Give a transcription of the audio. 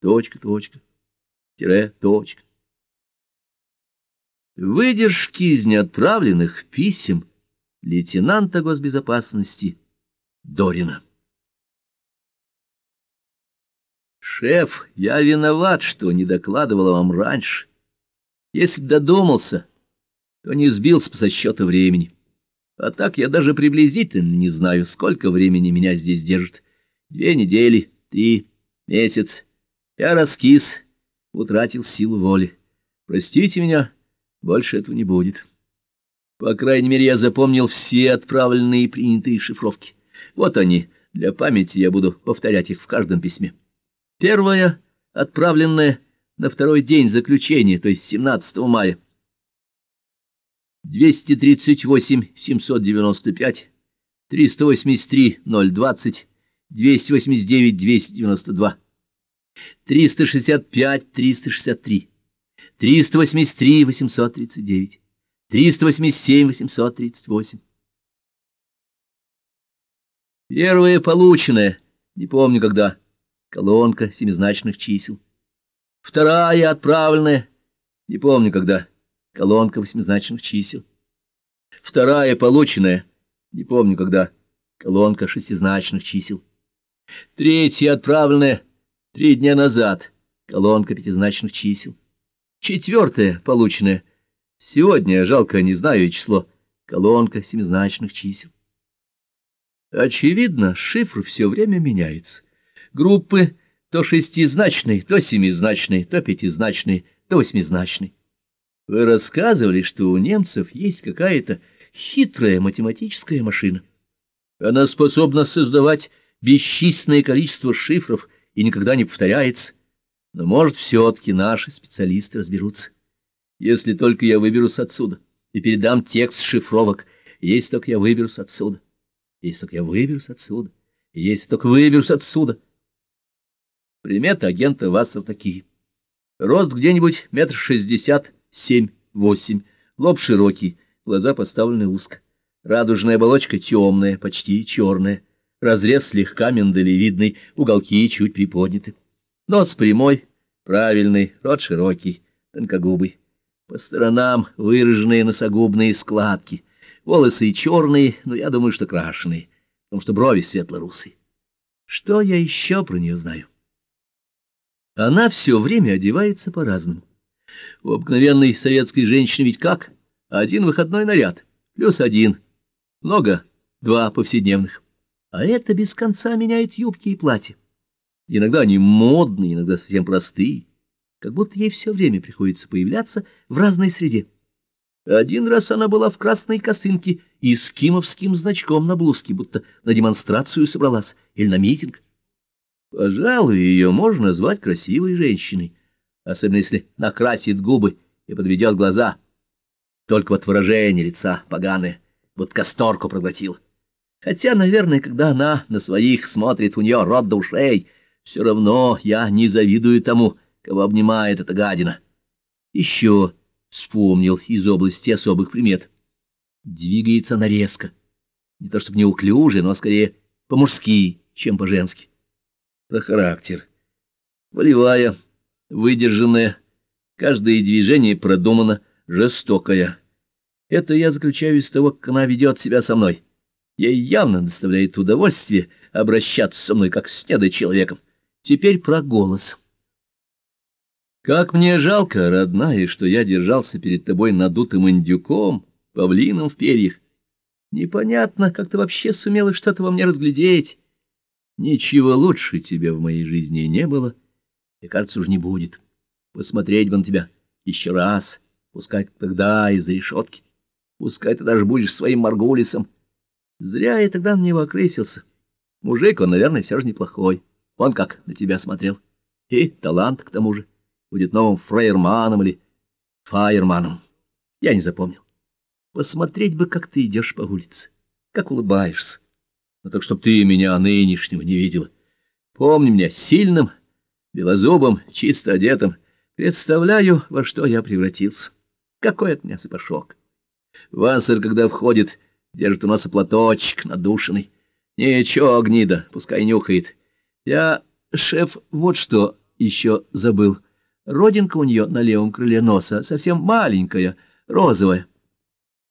точка, точка, тире, точка. Выдержки из неотправленных писем лейтенанта госбезопасности Дорина. «Шеф, я виноват, что не докладывал вам раньше. Если додумался, то не сбился со счета времени. А так я даже приблизительно не знаю, сколько времени меня здесь держит. Две недели, три, месяц. Я раскис, утратил силу воли. Простите меня, больше этого не будет. По крайней мере, я запомнил все отправленные и принятые шифровки. Вот они, для памяти я буду повторять их в каждом письме. Первое, отправленное на второй день заключения, то есть 17 мая. 238 795, 383 020, 289 292, 365 363, 383 839, 387 838. Первое полученное, не помню когда, колонка семизначных чисел. Вторая отправленная, не помню когда, колонка восьмизначных чисел. Вторая полученная, не помню когда, колонка шестизначных чисел. Третья отправленная три дня назад, колонка пятизначных чисел. Четвертая полученная, сегодня, жалко, не знаю число, колонка семизначных чисел. Очевидно, шифр все время меняется. Группы то шестизначные, то семизначные, то пятизначные, то восьмизначные. Вы рассказывали, что у немцев есть какая-то хитрая математическая машина. Она способна создавать бесчисленное количество шифров и никогда не повторяется. Но, может, все-таки наши специалисты разберутся. Если только я выберусь отсюда и передам текст шифровок, если только я выберусь отсюда. Если только я выберусь отсюда. Если только выберусь отсюда. Приметы агента Вассов такие. Рост где-нибудь метр шестьдесят, семь-восемь. Лоб широкий, глаза поставлены узко. Радужная оболочка темная, почти черная. Разрез слегка миндалевидный, уголки чуть приподняты. Нос прямой, правильный, рот широкий, тонкогубый. По сторонам выраженные носогубные складки. Волосы черные, но я думаю, что крашеные, потому что брови светло-русые. Что я еще про нее знаю? Она все время одевается по-разному. У обыкновенной советской женщины ведь как? Один выходной наряд, плюс один. Много, два повседневных. А это без конца меняет юбки и платья. Иногда они модные, иногда совсем простые. Как будто ей все время приходится появляться в разной среде. Один раз она была в красной косынке и с кимовским значком на блузке, будто на демонстрацию собралась или на митинг. Пожалуй, ее можно назвать красивой женщиной, особенно если накрасит губы и подведет глаза. Только вот выражение лица поганое, вот касторку проглотил. Хотя, наверное, когда она на своих смотрит, у нее рот до ушей, все равно я не завидую тому, кого обнимает эта гадина. Еще вспомнил из области особых примет. Двигается она резко. Не то чтобы неуклюже, но скорее по-мужски, чем по-женски. Про характер. Волевая, выдержанная, каждое движение продумано, жестокая. Это я заключаю из того, как она ведет себя со мной. Ей явно доставляет удовольствие обращаться со мной, как с недочеловеком. Теперь про голос. Как мне жалко, родная, что я держался перед тобой надутым индюком, павлином в перьях. Непонятно, как ты вообще сумела что-то во мне разглядеть. Ничего лучше тебя в моей жизни не было, и, кажется, уж не будет. Посмотреть бы на тебя еще раз, пускай тогда из-за решетки. Пускай ты даже будешь своим Маргулисом. Зря я тогда на него окрысился. Мужик он, наверное, все же неплохой. Он как на тебя смотрел. И талант к тому же будет новым фраерманом или фаерманом. Я не запомнил. Посмотреть бы, как ты идешь по улице, как улыбаешься. Но так, чтоб ты меня нынешнего не видела. Помни меня сильным, белозубым, чисто одетым. Представляю, во что я превратился. Какой от меня сапожок. Вассер, когда входит, держит у носа платочек надушенный. Ничего, гнида, пускай нюхает. Я, шеф, вот что, еще забыл. Родинка у нее на левом крыле носа, совсем маленькая, розовая.